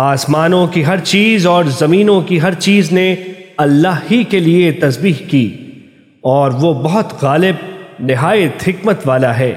آسمانوں کی ہر چیز اور زمینوں کی ہر چیز نے اللہ ہی کے لیے تسبیح کی اور وہ بہت غالب، نہایت حکمت والا ہے۔